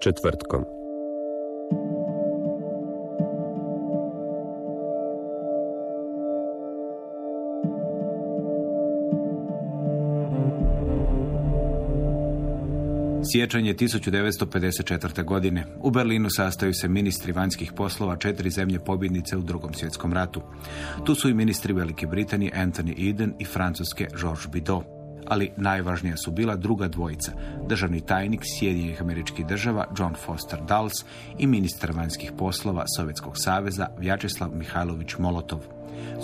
Četvrtkom. Siječanj je 1954. godine. U Berlinu sastaju se ministri vanjskih poslova četiri zemlje pobjednice u drugom svjetskom ratu. Tu su i ministri Velike Britanije Anthony Eden i Francuske Georges Bidault. Ali najvažnija su bila druga dvojica, državni tajnik Sjedinjenih američkih država John Foster Dulles i ministar vanjskih poslova Sovjetskog saveza Vjačeslav Mihajlović Molotov.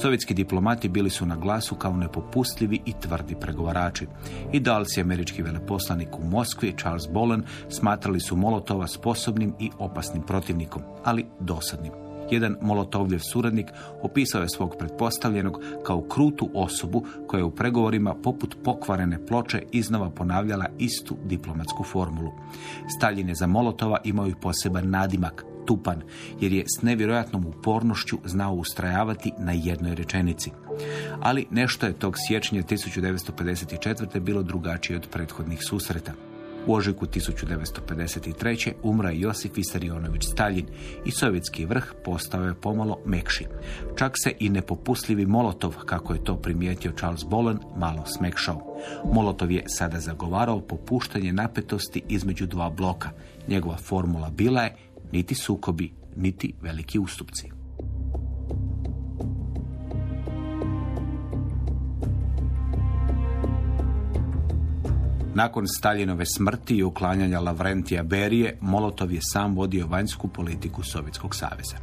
Sovjetski diplomati bili su na glasu kao nepopustljivi i tvrdi pregovarači. I Dulles i američki veleposlanik u Moskvi Charles Bolen smatrali su Molotova sposobnim i opasnim protivnikom, ali dosadnim. Jedan Molotovljev suradnik opisao je svog pretpostavljenog kao krutu osobu koja je u pregovorima poput pokvarene ploče iznova ponavljala istu diplomatsku formulu. Stalin je za Molotova imao i poseban nadimak, tupan, jer je s nevjerojatnom upornošću znao ustrajavati na jednoj rečenici. Ali nešto je tog siječnja 1954. bilo drugačije od prethodnih susreta. U ožujku 1953. umra Josif Visarionović Stalin i sovjetski vrh postao je pomalo mekši. Čak se i nepopustljivi Molotov, kako je to primijetio Charles Bolen, malo smekšao. Molotov je sada zagovarao popuštanje napetosti između dva bloka. Njegova formula bila je niti sukobi, niti veliki ustupci. Nakon Staljinove smrti i uklanjanja Lavrentija Berije, Molotov je sam vodio vanjsku politiku Sovjetskog saveza.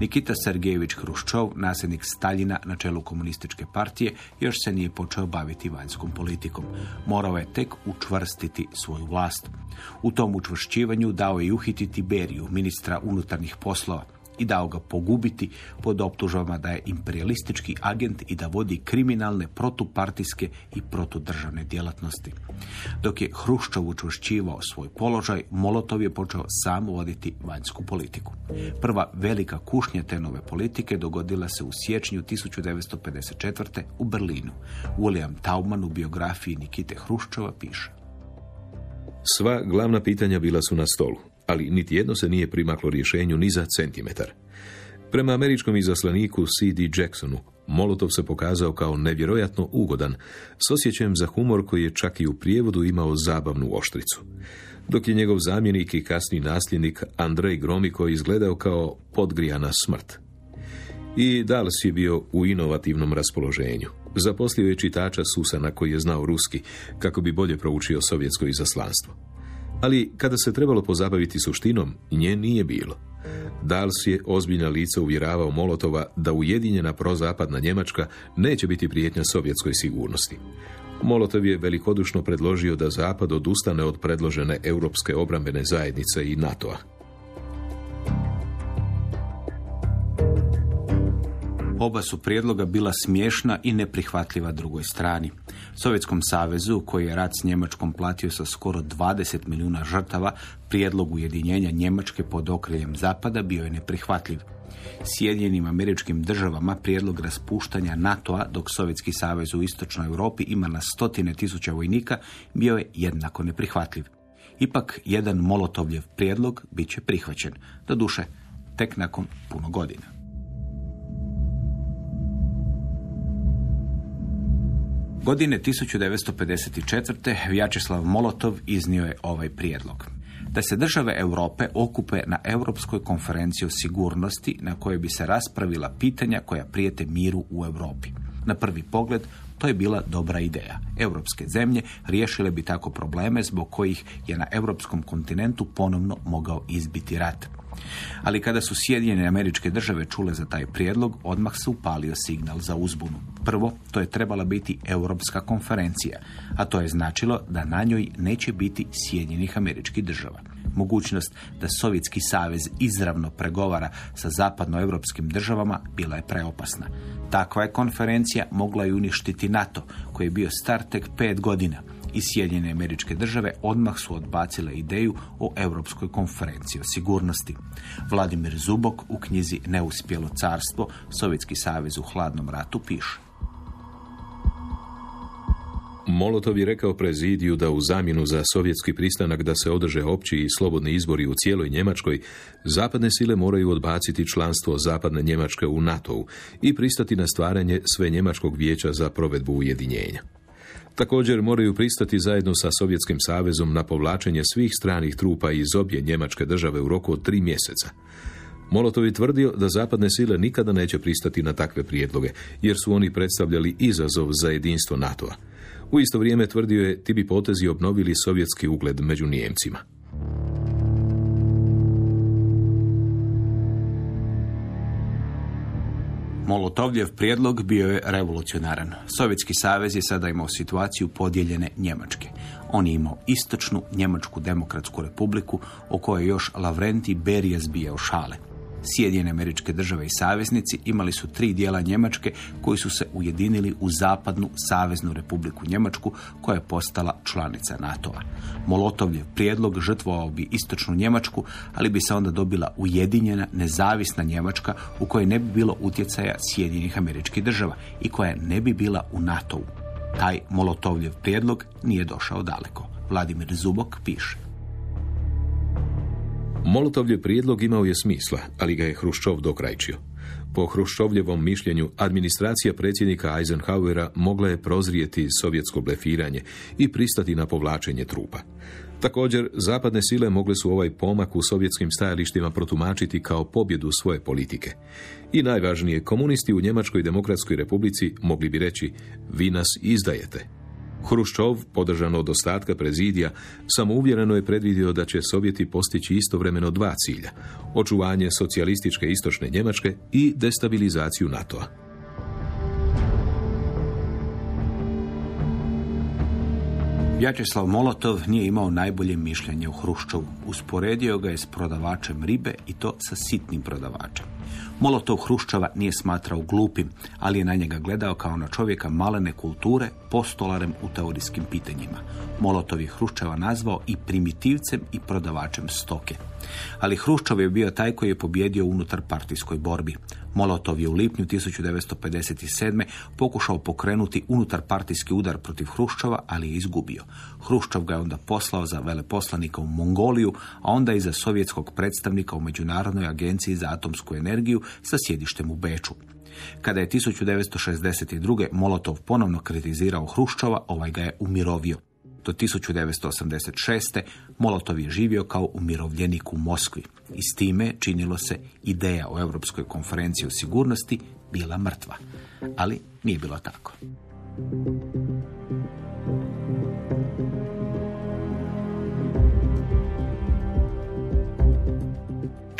Nikita Sergejević Hruščov, nasljednik Staljina na čelu komunističke partije, još se nije počeo baviti vanjskom politikom. Morao je tek učvrstiti svoju vlast. U tom učvršćivanju dao je uhititi Beriju, ministra unutarnjih poslova, i dao ga pogubiti pod optužbama da je imperialistički agent i da vodi kriminalne protupartijske i protudržavne djelatnosti. Dok je Hruščov učvršćivao svoj položaj, Molotov je počeo sam voditi vanjsku politiku. Prva velika kušnja te nove politike dogodila se u siječnju 1954. u Berlinu. William Tauman u biografiji Nikite Hruščova piše. Sva glavna pitanja bila su na stolu, ali niti jedno se nije primaklo rješenju ni za centimetar. Prema američkom izaslaniku C.D. Jacksonu, Molotov se pokazao kao nevjerojatno ugodan, s osjećajem za humor koji je čak i u prijevodu imao zabavnu oštricu. Dok je njegov zamjenik i kasni nasljednik Andrej Gromiko izgledao kao podgrijana smrt. I Dals je bio u inovativnom raspoloženju. Zaposlio je čitača Susana koji je znao ruski, kako bi bolje proučio sovjetsko izaslanstvo. Ali kada se trebalo pozabaviti suštinom, nje nije bilo. Dals je ozbiljna lica uvjeravao Molotova da ujedinjena prozapadna Njemačka neće biti prijetnja sovjetskoj sigurnosti. Molotov je velikodušno predložio da Zapad odustane od predložene Europske obrambene zajednice i NATO-a. Oba su prijedloga bila smiješna i neprihvatljiva drugoj strani. Sovjetskom savezu, koji je rat s Njemačkom platio sa skoro 20 milijuna žrtava, prijedlog ujedinjenja Njemačke pod okriljem Zapada bio je neprihvatljiv. Sjedinjenim američkim državama prijedlog raspuštanja NATO-a, dok Sovjetski savez u istočnoj Europi ima na stotine tisuća vojnika, bio je jednako neprihvatljiv. Ipak, jedan Molotovljev prijedlog bit će prihvaćen, doduše tek nakon puno godina. Godine 1954. Vjačeslav Molotov iznio je ovaj prijedlog. da se države Europe okupe na Europskoj konferenciji o sigurnosti na kojoj bi se raspravila pitanja koja prijete miru u Europi. Na prvi pogled to je bila dobra ideja. Europske zemlje riješile bi tako probleme zbog kojih je na europskom kontinentu ponovno mogao izbiti rat. Ali kada su Sjedinjene američke države čule za taj prijedlog, odmah se upalio signal za uzbunu. Prvo, to je trebala biti europska konferencija, a to je značilo da na njoj neće biti Sjedinjenih američkih država. Mogućnost da Sovjetski savez izravno pregovara sa zapadnoevropskim državama bila je preopasna. Takva je konferencija mogla i uništiti NATO, koji je bio star tek pet godina i Sjedinjene američke države odmah su odbacile ideju o Europskoj konferenciji o sigurnosti. Vladimir Zubok u knjizi Neuspjelo carstvo, Sovjetski savez u hladnom ratu piše. Molotov je rekao prezidiju da u zamjenu za sovjetski pristanak da se održe opći i slobodni izbori u cijeloj Njemačkoj, zapadne sile moraju odbaciti članstvo zapadne Njemačke u NATO-u i pristati na stvaranje sve Njemačkog vijeća za provedbu ujedinjenja. Također moraju pristati zajedno sa Sovjetskim savezom na povlačenje svih stranih trupa iz obje njemačke države u roku od tri mjeseca. Molotov je tvrdio da zapadne sile nikada neće pristati na takve prijedloge, jer su oni predstavljali izazov za jedinstvo NATO-a. U isto vrijeme tvrdio je ti bi potezi obnovili sovjetski ugled među Nijemcima. Molotovljev prijedlog bio je revolucionaran. Sovjetski savez je sada imao situaciju podijeljene Njemačke. On je imao istočnu Njemačku demokratsku republiku o kojoj još Lavrenti Berija zbijao šale. Sjedinjene američke države i saveznici imali su tri dijela Njemačke koji su se ujedinili u zapadnu saveznu republiku Njemačku koja je postala članica NATO-a. Molotovljev prijedlog žrtvovao bi istočnu Njemačku, ali bi se onda dobila ujedinjena nezavisna Njemačka u kojoj ne bi bilo utjecaja Sjedinjenih američkih država i koja ne bi bila u NATO-u. Taj Molotovljev prijedlog nije došao daleko. Vladimir Zubok piše. Molotovljev prijedlog imao je smisla, ali ga je Hruščov dokrajčio. Po Hruščovljevom mišljenju, administracija predsjednika Eisenhowera mogla je prozrijeti sovjetsko blefiranje i pristati na povlačenje trupa. Također, zapadne sile mogle su ovaj pomak u sovjetskim stajalištima protumačiti kao pobjedu svoje politike. I najvažnije, komunisti u Njemačkoj demokratskoj republici mogli bi reći, vi nas izdajete, Hruščov, podržan od ostatka prezidija, samouvjereno je predvidio da će Sovjeti postići istovremeno dva cilja, očuvanje socijalističke istočne Njemačke i destabilizaciju NATO-a. Vjačeslav Molotov nije imao najbolje mišljenje u Hruščovu. Usporedio ga je s prodavačem ribe i to sa sitnim prodavačem. Molotov Hruščova nije smatrao glupim, ali je na njega gledao kao na čovjeka malene kulture, postolarem u teorijskim pitanjima. Molotov je Hruščeva nazvao i primitivcem i prodavačem stoke. Ali Hruščov je bio taj koji je pobjedio unutar partijskoj borbi. Molotov je u lipnju 1957. pokušao pokrenuti unutar partijski udar protiv Hruščova, ali je izgubio. Hruščov ga je onda poslao za veleposlanika u Mongoliju, a onda i za sovjetskog predstavnika u Međunarodnoj agenciji za atomsku energiju sa sjedištem u Beču. Kada je 1962. Molotov ponovno kritizirao Hruščova, ovaj ga je umirovio. Do 1986. Molotov je živio kao umirovljenik u Moskvi i s time činilo se ideja o Europskoj konferenciji o sigurnosti bila mrtva. Ali nije bilo tako.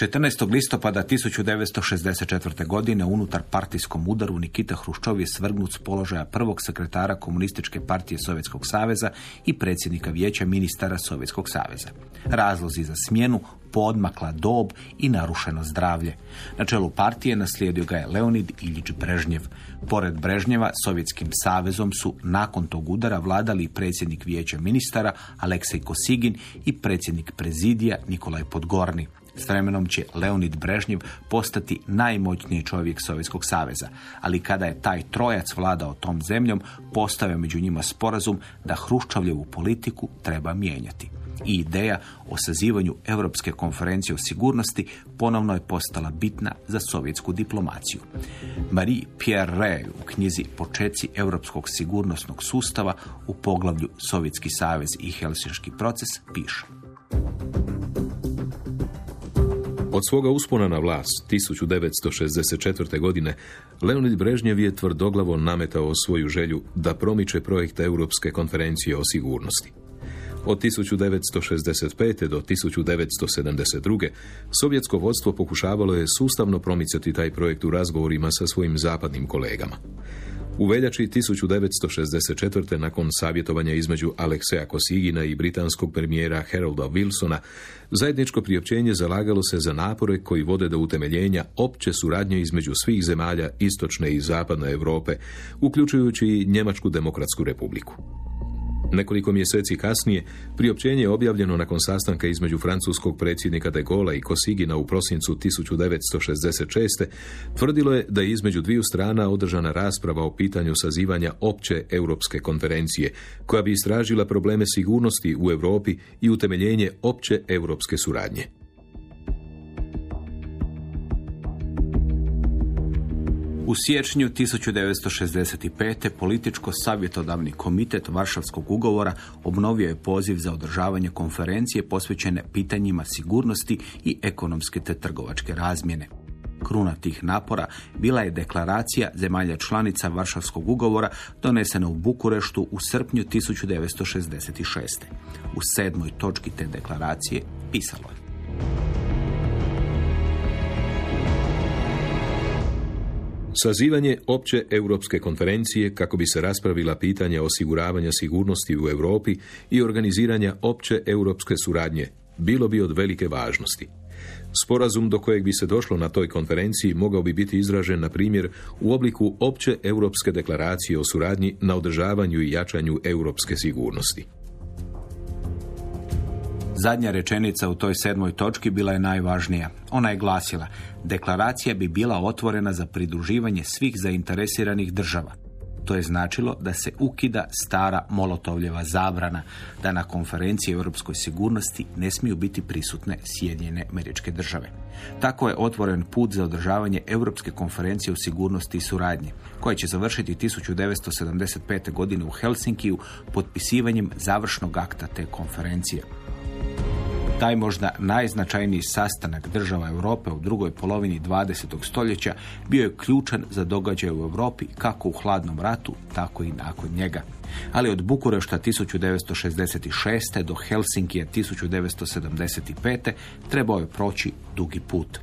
14. listopada 1964. godine unutar partijskom udaru Nikita Hruščov je svrgnut s položaja prvog sekretara Komunističke partije Sovjetskog saveza i predsjednika vijeća ministara Sovjetskog saveza. Razlozi za smjenu podmakla dob i narušeno zdravlje. Na čelu partije naslijedio ga je Leonid Iljić Brežnjev. Pored Brežnjeva, Sovjetskim savezom su nakon tog udara vladali predsjednik vijeća ministara Aleksej Kosigin i predsjednik prezidija Nikolaj Podgorni. S vremenom će Leonid Brežnjev postati najmoćniji čovjek Sovjetskog saveza, ali kada je taj trojac vladao tom zemljom, postavio među njima sporazum da Hruščovljevu politiku treba mijenjati. I ideja o sazivanju Europske konferencije o sigurnosti ponovno je postala bitna za sovjetsku diplomaciju. Marie Pierre Rey u knjizi Počeci europskog sigurnosnog sustava u poglavlju Sovjetski savez i Helsinški proces piše. Od svoga uspona na vlast 1964. godine Leonid Brežnjev je tvrdoglavo nametao svoju želju da promiče projekt Europske konferencije o sigurnosti. Od 1965. do 1972. sovjetsko vodstvo pokušavalo je sustavno promicati taj projekt u razgovorima sa svojim zapadnim kolegama. U veljači 1964. nakon savjetovanja između Alekseja Kosigina i britanskog premijera Harolda Wilsona, zajedničko priopćenje zalagalo se za napore koji vode do utemeljenja opće suradnje između svih zemalja istočne i zapadne Europe, uključujući i Njemačku demokratsku republiku. Nekoliko mjeseci kasnije, priopćenje je objavljeno nakon sastanka između francuskog predsjednika de Gaulle i Kosigina u prosincu 1966. tvrdilo je da je između dviju strana održana rasprava o pitanju sazivanja opće europske konferencije, koja bi istražila probleme sigurnosti u Europi i utemeljenje opće europske suradnje. U siječnju 1965. političko-savjetodavni komitet Varšavskog ugovora obnovio je poziv za održavanje konferencije posvećene pitanjima sigurnosti i ekonomske te trgovačke razmjene. Kruna tih napora bila je deklaracija zemalja članica Varšavskog ugovora donesena u Bukureštu u srpnju 1966. U sedmoj točki te deklaracije pisalo je Sazivanje opće europske konferencije kako bi se raspravila pitanja osiguravanja sigurnosti u Europi i organiziranja opće europske suradnje bilo bi od velike važnosti. Sporazum do kojeg bi se došlo na toj konferenciji mogao bi biti izražen, na primjer, u obliku opće europske deklaracije o suradnji na održavanju i jačanju europske sigurnosti. Zadnja rečenica u toj sedmoj točki bila je najvažnija. Ona je glasila, deklaracija bi bila otvorena za pridruživanje svih zainteresiranih država. To je značilo da se ukida stara Molotovljeva zabrana da na konferenciji europskoj sigurnosti ne smiju biti prisutne Sjedinjene američke države. Tako je otvoren put za održavanje Europske konferencije u sigurnosti i suradnji, koja će završiti 1975. godine u Helsinkiju potpisivanjem završnog akta te konferencije. Taj možda najznačajniji sastanak država Europe u drugoj polovini 20. stoljeća bio je ključan za događaje u Europi kako u hladnom ratu, tako i nakon njega. Ali od Bukurešta 1966. do Helsinkija 1975. trebao je proći dugi put.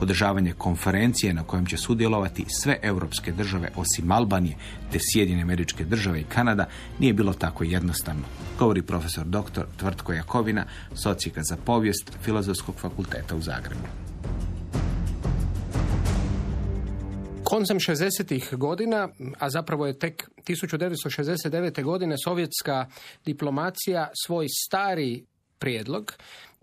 Održavanje konferencije na kojem će sudjelovati sve europske države osim Albanije te Sjedine američke države i Kanada nije bilo tako jednostavno, govori profesor dr. Tvrtko Jakovina, socijaka za povijest Filozofskog fakulteta u Zagrebu. Koncem 60. godina, a zapravo je tek 1969. godine sovjetska diplomacija svoj stari prijedlog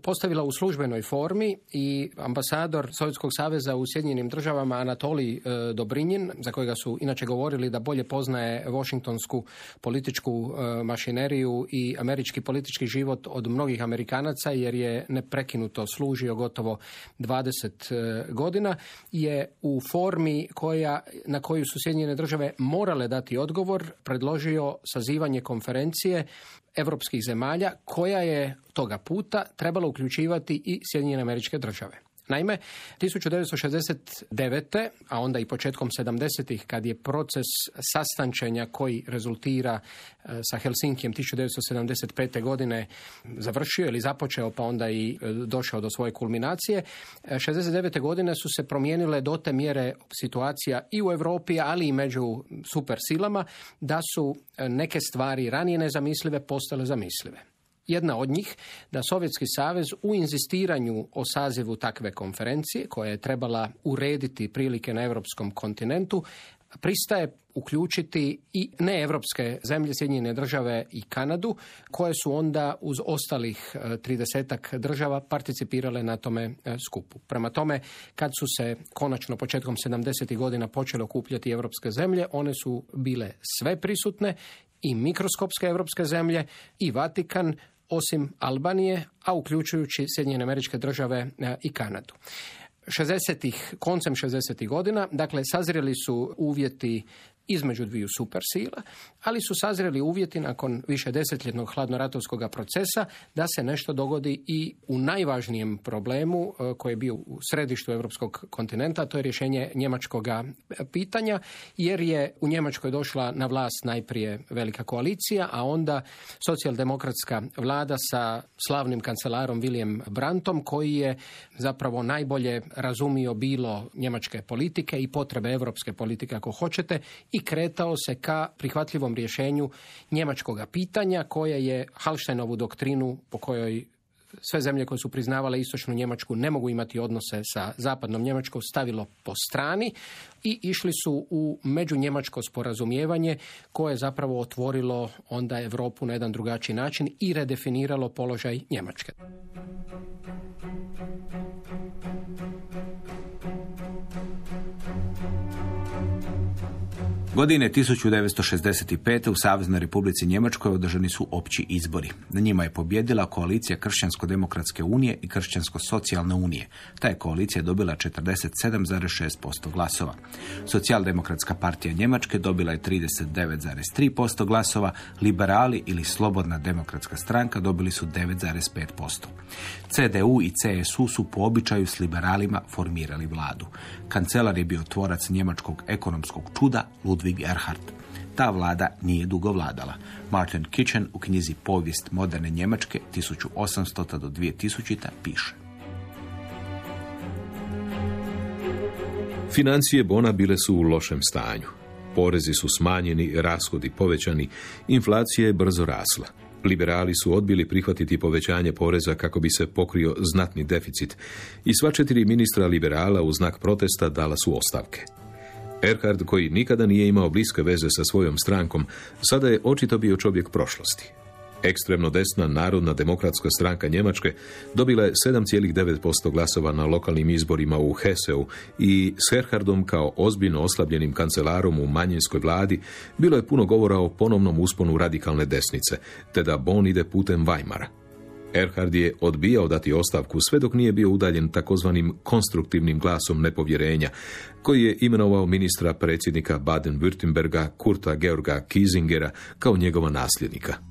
postavila u službenoj formi i ambasador Sovjetskog saveza u Sjedinjenim državama Anatolij e, Dobrinjin, za kojega su inače govorili da bolje poznaje washingtonsku političku e, mašineriju i američki politički život od mnogih Amerikanaca jer je neprekinuto služio gotovo 20 e, godina, je u formi koja, na koju su Sjedinjene države morale dati odgovor, predložio sazivanje konferencije europskih zemalja koja je toga puta trebala uključivati i Sjedinjene američke države. Naime, 1969. a onda i početkom 70. kad je proces sastančenja koji rezultira e, sa Helsinkijem 1975. godine završio ili započeo pa onda i e, došao do svoje kulminacije, 69. E, godine su se promijenile do te mjere situacija i u Europi, ali i među supersilama, da su neke stvari ranije nezamislive postale zamislive. Jedna od njih da Sovjetski savez u inzistiranju o sazivu takve konferencije koja je trebala urediti prilike na europskom kontinentu pristaje uključiti i neevropske zemlje, Sjedinjene države i Kanadu, koje su onda uz ostalih e, tridesetak država participirale na tome e, skupu. Prema tome, kad su se konačno početkom 70. godina počele okupljati evropske zemlje, one su bile sve prisutne i mikroskopske evropske zemlje i Vatikan, osim Albanije, a uključujući Sjedinjene američke države e, i Kanadu. 60 koncem 60. godina, dakle, sazreli su uvjeti između dviju supersila, ali su sazreli uvjeti nakon više desetljetnog hladnoratovskog procesa da se nešto dogodi i u najvažnijem problemu e, koji je bio u središtu europskog kontinenta, to je rješenje njemačkog pitanja, jer je u Njemačkoj došla na vlast najprije velika koalicija, a onda socijaldemokratska vlada sa slavnim kancelarom William Brantom, koji je zapravo najbolje razumio bilo njemačke politike i potrebe europske politike, ako hoćete, i kretao se ka prihvatljivom rješenju njemačkog pitanja, koje je Halštajnovu doktrinu po kojoj sve zemlje koje su priznavale istočnu Njemačku ne mogu imati odnose sa zapadnom Njemačkom stavilo po strani i išli su u međunjemačko sporazumijevanje koje je zapravo otvorilo onda Europu na jedan drugačiji način i redefiniralo položaj Njemačke. Godine 1965. u Saveznoj Republici Njemačkoj održani su opći izbori. Na njima je pobjedila koalicija Kršćansko-demokratske unije i Kršćansko-socijalne unije. Ta je koalicija dobila 47,6% glasova. Socijaldemokratska partija Njemačke dobila je 39,3% glasova, liberali ili Slobodna demokratska stranka dobili su 9,5%. CDU i CSU su po običaju s liberalima formirali vladu. Kancelar je bio tvorac njemačkog ekonomskog čuda Ludwig Erhard. Ta vlada nije dugo vladala. Martin Kitchen u knjizi Povijest moderne Njemačke 1800. do 2000. piše. Financije Bona bile su u lošem stanju. Porezi su smanjeni, rashodi povećani, inflacija je brzo rasla. Liberali su odbili prihvatiti povećanje poreza kako bi se pokrio znatni deficit i sva četiri ministra liberala u znak protesta dala su ostavke. Erhard, koji nikada nije imao bliske veze sa svojom strankom, sada je očito bio čovjek prošlosti. Ekstremno desna Narodna demokratska stranka Njemačke dobila je 7,9% glasova na lokalnim izborima u Heseu i s Erhardom kao ozbiljno oslabljenim kancelarom u manjinskoj vladi bilo je puno govora o ponovnom usponu radikalne desnice, te da Bon ide putem Weimara. Erhard je odbijao dati ostavku sve dok nije bio udaljen takozvanim konstruktivnim glasom nepovjerenja, koji je imenovao ministra predsjednika Baden-Württemberga Kurta Georga Kiesingera kao njegova nasljednika.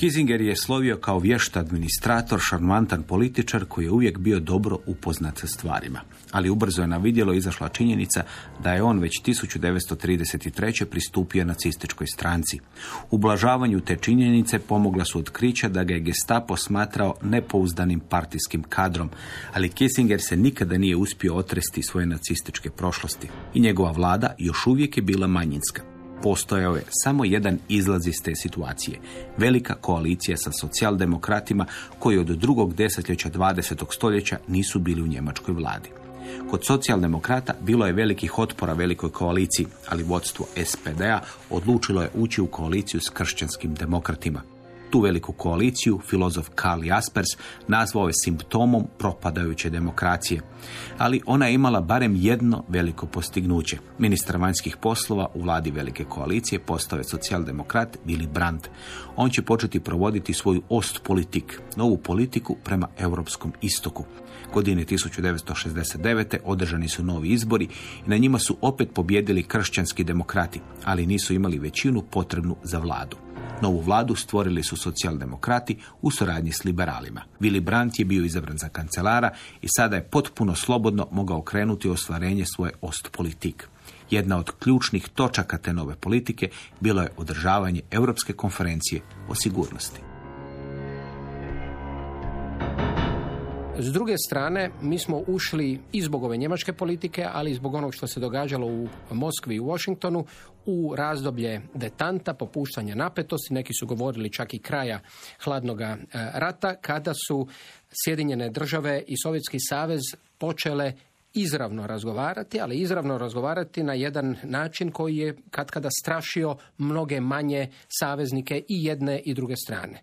Kissinger je slovio kao vješt administrator, šarmantan političar koji je uvijek bio dobro upoznat sa stvarima. Ali ubrzo je na vidjelo izašla činjenica da je on već 1933. pristupio nacističkoj stranci. Ublažavanju te činjenice pomogla su otkrića da ga je gestapo smatrao nepouzdanim partijskim kadrom, ali Kissinger se nikada nije uspio otresti svoje nacističke prošlosti i njegova vlada još uvijek je bila manjinska postojao je samo jedan izlaz iz te situacije. Velika koalicija sa socijaldemokratima koji od drugog desetljeća 20. stoljeća nisu bili u njemačkoj vladi. Kod socijaldemokrata bilo je velikih otpora velikoj koaliciji, ali vodstvo SPD-a odlučilo je ući u koaliciju s kršćanskim demokratima. Tu veliku koaliciju filozof Karl Jaspers nazvao je simptomom propadajuće demokracije. Ali ona je imala barem jedno veliko postignuće. Ministar vanjskih poslova u vladi velike koalicije postao je socijaldemokrat Willy Brandt. On će početi provoditi svoju ost politik, novu politiku prema europskom istoku. Godine 1969. održani su novi izbori i na njima su opet pobjedili kršćanski demokrati, ali nisu imali većinu potrebnu za vladu. Novu vladu stvorili su socijaldemokrati u suradnji s liberalima. Willy Brandt je bio izabran za kancelara i sada je potpuno slobodno mogao krenuti u ostvarenje svoje ostpolitik. Jedna od ključnih točaka te nove politike bilo je održavanje Europske konferencije o sigurnosti. S druge strane, mi smo ušli i zbog ove njemačke politike, ali i zbog onog što se događalo u Moskvi i u Washingtonu u razdoblje detanta, popuštanja napetosti, neki su govorili čak i kraja hladnog e, rata, kada su Sjedinjene države i Sovjetski savez počele izravno razgovarati, ali izravno razgovarati na jedan način koji je katkada strašio mnoge manje saveznike i jedne i druge strane.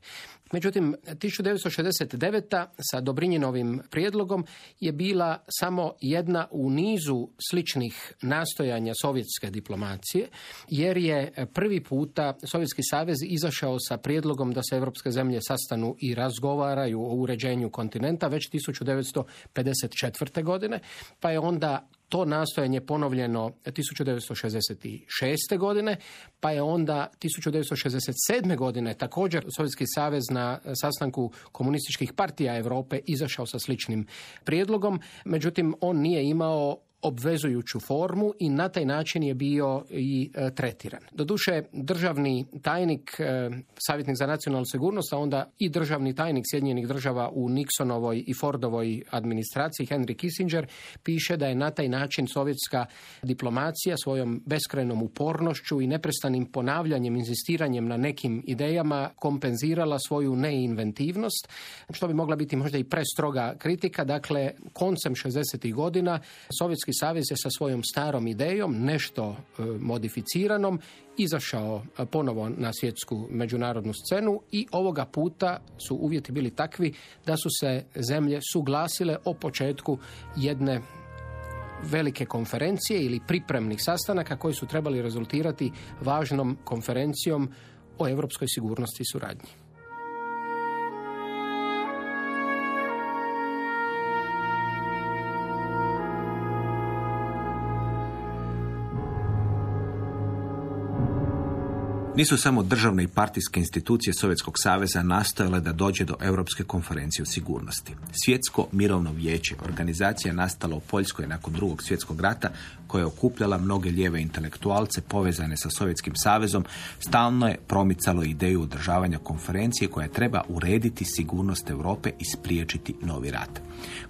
Međutim, 1969. sa Dobrinjinovim prijedlogom je bila samo jedna u nizu sličnih nastojanja sovjetske diplomacije, jer je prvi puta Sovjetski savez izašao sa prijedlogom da se evropske zemlje sastanu i razgovaraju o uređenju kontinenta već 1954. godine, pa je onda to nastojanje ponovljeno 1966. godine, pa je onda 1967. godine također Sovjetski savez na sastanku komunističkih partija Europe izašao sa sličnim prijedlogom, međutim on nije imao obvezujuću formu i na taj način je bio i e, tretiran. Doduše, državni tajnik, e, savjetnik za nacionalnu sigurnost, a onda i državni tajnik Sjedinjenih država u Nixonovoj i Fordovoj administraciji, Henry Kissinger, piše da je na taj način sovjetska diplomacija svojom beskrajnom upornošću i neprestanim ponavljanjem, inzistiranjem na nekim idejama kompenzirala svoju neinventivnost, što bi mogla biti možda i prestroga kritika. Dakle, koncem 60. godina Sovjetski savez je sa svojom starom idejom, nešto e, modificiranom, izašao e, ponovo na svjetsku međunarodnu scenu i ovoga puta su uvjeti bili takvi da su se zemlje suglasile o početku jedne velike konferencije ili pripremnih sastanaka koji su trebali rezultirati važnom konferencijom o europskoj sigurnosti i suradnji. Nisu samo državne i partijske institucije Sovjetskog saveza nastojale da dođe do Europske konferencije o sigurnosti. Svjetsko mirovno vijeće, organizacija nastala u Poljskoj nakon drugog svjetskog rata, koja je okupljala mnoge lijeve intelektualce povezane sa Sovjetskim savezom, stalno je promicalo ideju održavanja konferencije koja treba urediti sigurnost Europe i spriječiti novi rat.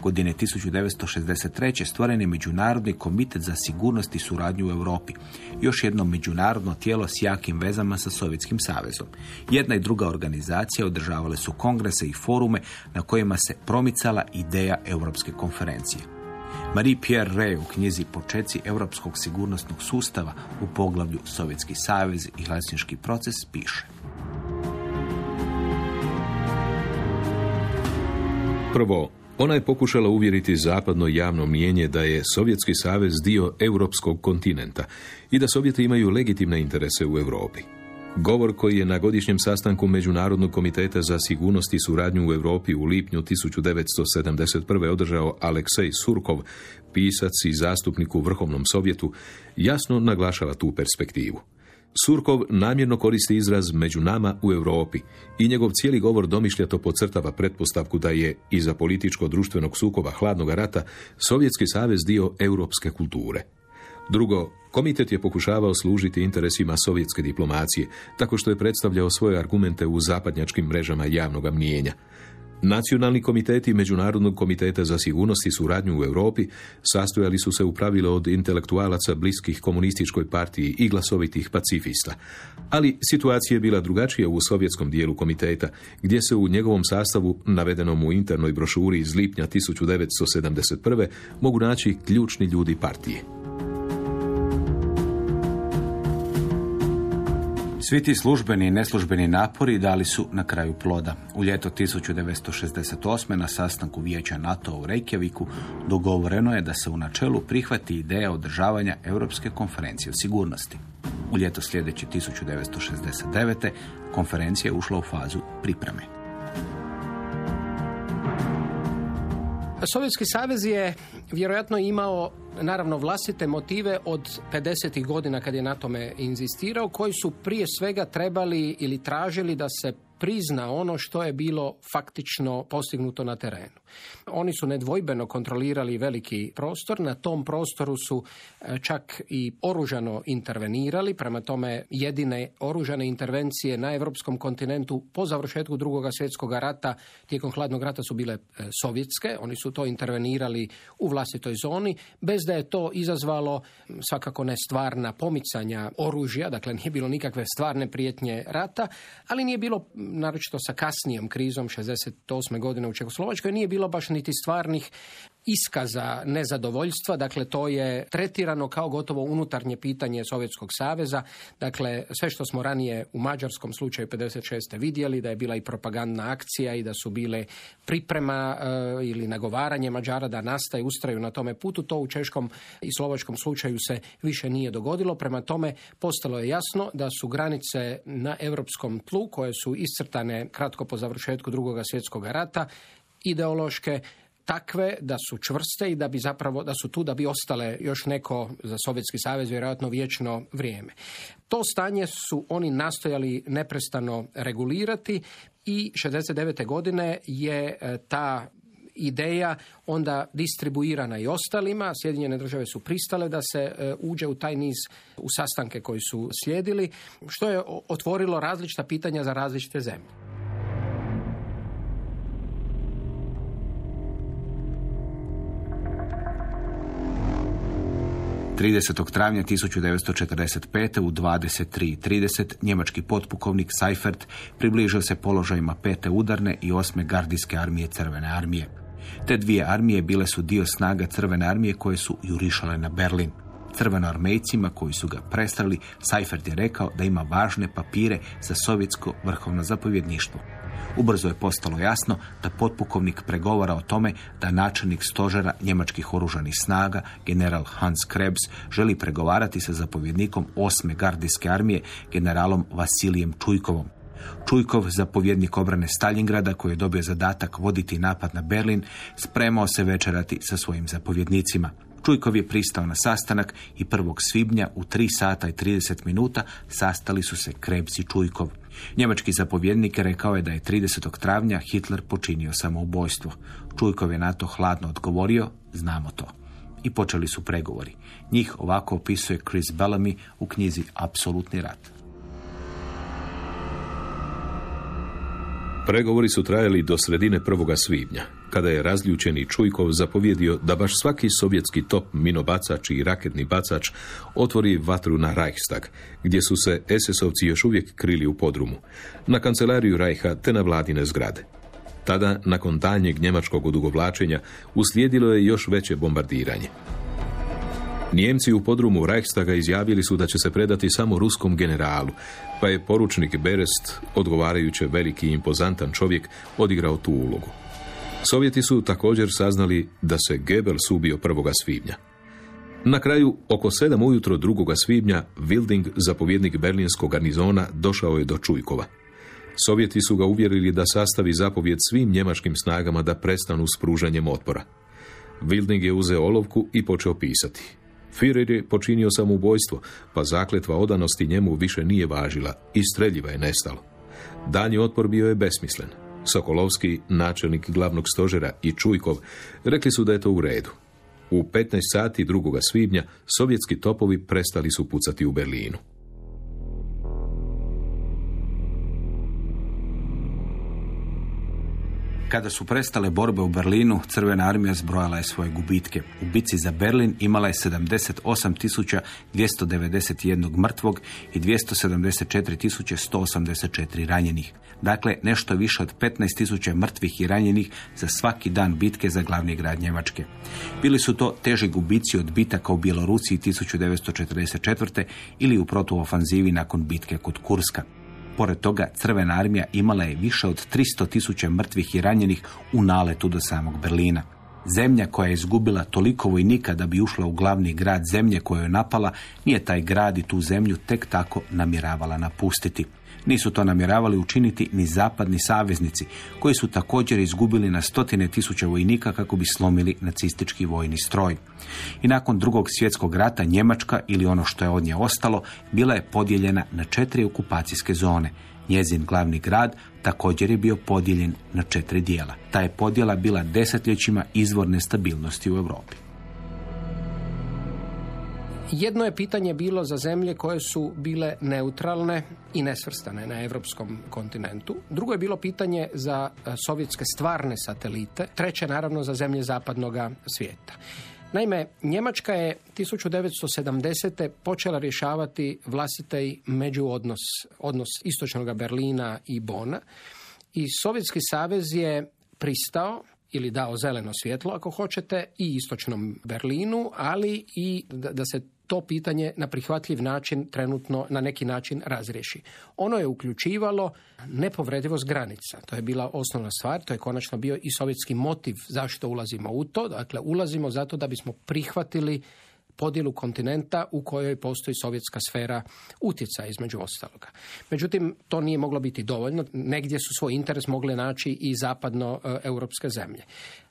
Godine 1963. stvoren je Međunarodni komitet za sigurnost i suradnju u Europi, još jedno međunarodno tijelo s jakim vezama sa Sovjetskim savezom. Jedna i druga organizacija održavale su kongrese i forume na kojima se promicala ideja Europske konferencije. Marie-Pierre Rey u knjizi Počeci europskog sigurnosnog sustava u poglavlju Sovjetski savez i Helsinški proces piše. Prvo, ona je pokušala uvjeriti zapadno javno mijenje da je Sovjetski savez dio europskog kontinenta i da Sovjeti imaju legitimne interese u Europi. Govor koji je na godišnjem sastanku Međunarodnog komiteta za sigurnost i suradnju u Europi u lipnju 1971. održao Aleksej Surkov, pisac i zastupnik u Vrhovnom Sovjetu, jasno naglašava tu perspektivu. Surkov namjerno koristi izraz među nama u Europi i njegov cijeli govor domišljato podcrtava pretpostavku da je iza političko-društvenog sukoba hladnog rata Sovjetski savez dio europske kulture. Drugo, komitet je pokušavao služiti interesima sovjetske diplomacije, tako što je predstavljao svoje argumente u zapadnjačkim mrežama javnog mnijenja. Nacionalni komiteti Međunarodnog komiteta za sigurnost i suradnju u Europi sastojali su se u pravilu od intelektualaca bliskih komunističkoj partiji i glasovitih pacifista. Ali situacija je bila drugačija u sovjetskom dijelu komiteta, gdje se u njegovom sastavu, navedenom u internoj brošuri iz lipnja 1971. mogu naći ključni ljudi partije. Svi ti službeni i neslužbeni napori dali su na kraju ploda. U ljeto 1968. na sastanku vijeća NATO u Reykjaviku dogovoreno je da se u načelu prihvati ideja održavanja Europske konferencije o sigurnosti. U ljeto sljedeće 1969. konferencija je ušla u fazu pripreme. Sovjetski savez je vjerojatno imao naravno vlastite motive od 50. godina kad je na tome inzistirao, koji su prije svega trebali ili tražili da se prizna ono što je bilo faktično postignuto na terenu. Oni su nedvojbeno kontrolirali veliki prostor, na tom prostoru su e, čak i oružano intervenirali, prema tome jedine oružane intervencije na europskom kontinentu po završetku drugog svjetskog rata tijekom hladnog rata su bile e, sovjetske, oni su to intervenirali u vlastitoj zoni, bez da je to izazvalo svakako ne stvarna pomicanja oružja, dakle nije bilo nikakve stvarne prijetnje rata, ali nije bilo naročito sa kasnijom krizom 68. godine u Čekoslovačkoj, nije bilo baš niti stvarnih iskaza nezadovoljstva, dakle to je tretirano kao gotovo unutarnje pitanje Sovjetskog saveza, dakle sve što smo ranije u mađarskom slučaju 56. vidjeli, da je bila i propagandna akcija i da su bile priprema e, ili nagovaranje Mađara da nastaje, ustraju na tome putu, to u češkom i slovačkom slučaju se više nije dogodilo, prema tome postalo je jasno da su granice na europskom tlu koje su iscrtane kratko po završetku drugog svjetskog rata ideološke takve da su čvrste i da bi zapravo da su tu da bi ostale još neko za Sovjetski savez vjerojatno vječno vrijeme. To stanje su oni nastojali neprestano regulirati i 69. godine je e, ta ideja onda distribuirana i ostalima. Sjedinjene države su pristale da se e, uđe u taj niz u sastanke koji su slijedili, što je otvorilo različita pitanja za različite zemlje. 30. travnja 1945. u 23.30 njemački potpukovnik Seifert približio se položajima pete udarne i osme gardijske armije Crvene armije. Te dvije armije bile su dio snaga Crvene armije koje su jurišale na Berlin. Crvenoarmejcima koji su ga prestrali, Seifert je rekao da ima važne papire za sovjetsko vrhovno zapovjedništvo. Ubrzo je postalo jasno da potpukovnik pregovara o tome da načelnik stožera njemačkih oružanih snaga, general Hans Krebs, želi pregovarati sa zapovjednikom osme gardijske armije, generalom Vasilijem Čujkovom. Čujkov, zapovjednik obrane Stalingrada, koji je dobio zadatak voditi napad na Berlin, spremao se večerati sa svojim zapovjednicima. Čujkov je pristao na sastanak i 1. svibnja u 3 sata i 30 minuta sastali su se Krebs i Čujkov. Njemački zapovjednik rekao je da je 30. travnja Hitler počinio samoubojstvo. Čujkov je na to hladno odgovorio, znamo to. I počeli su pregovori. Njih ovako opisuje Chris Bellamy u knjizi Apsolutni rat. Pregovori su trajali do sredine 1. svibnja, kada je razljučeni Čujkov zapovjedio da baš svaki sovjetski top minobacač i raketni bacač otvori vatru na Reichstag, gdje su se SS-ovci još uvijek krili u podrumu, na kancelariju Reicha te na vladine zgrade. Tada, nakon daljnjeg njemačkog odugovlačenja, uslijedilo je još veće bombardiranje. Nijemci u podrumu Reichstaga izjavili su da će se predati samo ruskom generalu, pa je poručnik Berest, odgovarajuće veliki i impozantan čovjek, odigrao tu ulogu. Sovjeti su također saznali da se Goebbels ubio 1. svibnja. Na kraju, oko sedam ujutro 2. svibnja, Wilding, zapovjednik berlinskog garnizona, došao je do Čujkova. Sovjeti su ga uvjerili da sastavi zapovjed svim njemačkim snagama da prestanu s pružanjem otpora. Wilding je uzeo olovku i počeo pisati. Führer je počinio samoubojstvo, pa zakletva odanosti njemu više nije važila i streljiva je nestalo. Danji otpor bio je besmislen. Sokolovski, načelnik glavnog stožera i Čujkov rekli su da je to u redu. U 15 sati 2. svibnja sovjetski topovi prestali su pucati u Berlinu. Kada su prestale borbe u Berlinu, Crvena armija zbrojala je svoje gubitke. U bici za Berlin imala je 78.291 mrtvog i 274.184 ranjenih. Dakle, nešto više od 15.000 mrtvih i ranjenih za svaki dan bitke za glavni grad Njemačke. Bili su to teži gubici od bitaka u Bjelorusiji 1944. ili u protuofanzivi nakon bitke kod Kurska. Pored toga, Crvena armija imala je više od 300 tisuća mrtvih i ranjenih u naletu do samog Berlina. Zemlja koja je izgubila toliko vojnika da bi ušla u glavni grad zemlje koju je napala, nije taj grad i tu zemlju tek tako namjeravala napustiti. Nisu to namjeravali učiniti ni zapadni saveznici, koji su također izgubili na stotine tisuća vojnika kako bi slomili nacistički vojni stroj. I nakon drugog svjetskog rata Njemačka, ili ono što je od nje ostalo, bila je podijeljena na četiri okupacijske zone. Njezin glavni grad također je bio podijeljen na četiri dijela. Ta je podjela bila desetljećima izvorne stabilnosti u Europi. Jedno je pitanje bilo za zemlje koje su bile neutralne i nesvrstane na europskom kontinentu. Drugo je bilo pitanje za e, sovjetske stvarne satelite. Treće naravno za zemlje zapadnog svijeta. Naime, Njemačka je 1970. počela rješavati vlastitej međuodnos, odnos istočnog Berlina i Bona i Sovjetski savez je pristao ili dao zeleno svjetlo, ako hoćete, i istočnom Berlinu, ali i da se to pitanje na prihvatljiv način trenutno na neki način razriješi. Ono je uključivalo nepovredivost granica. To je bila osnovna stvar, to je konačno bio i sovjetski motiv zašto ulazimo u to. Dakle, ulazimo zato da bismo prihvatili podjelu kontinenta u kojoj postoji sovjetska sfera utjecaja između ostaloga. Međutim, to nije moglo biti dovoljno. Negdje su svoj interes mogle naći i zapadno e, europske zemlje.